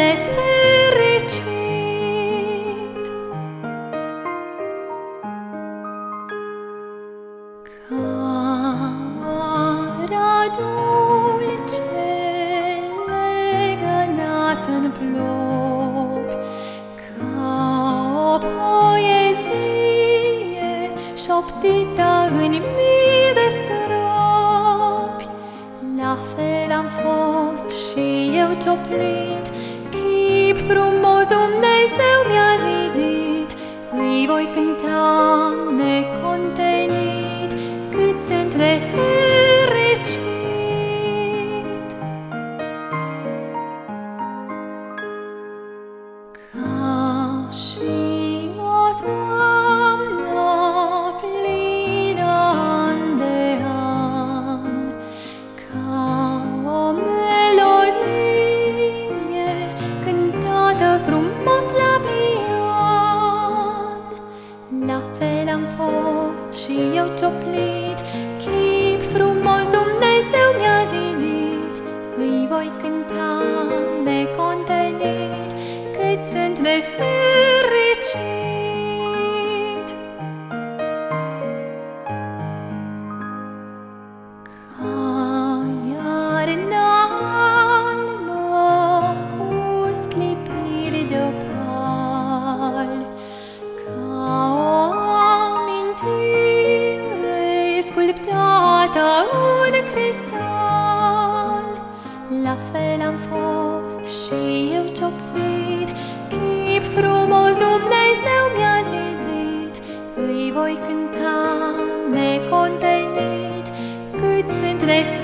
nefericit. Cara dulce legănată în plopi Ca o poezie șoptită în mii de stropi. La fel am fost și eu cioplit frumos Dumnezeu mi-a zidit, îi voi cânta necontenit, cât sunt de frumos la pian. La fel am fost și eu cioplit, chip frumos Dumnezeu mi-a zidit, îi voi cânta necontenit, cât sunt de fericit. Ca iarna ca un cristal La fel am fost și eu cioplit Chip frumos Dumnezeu mi-a zidit Îi voi cânta necontenit. Cât sunt de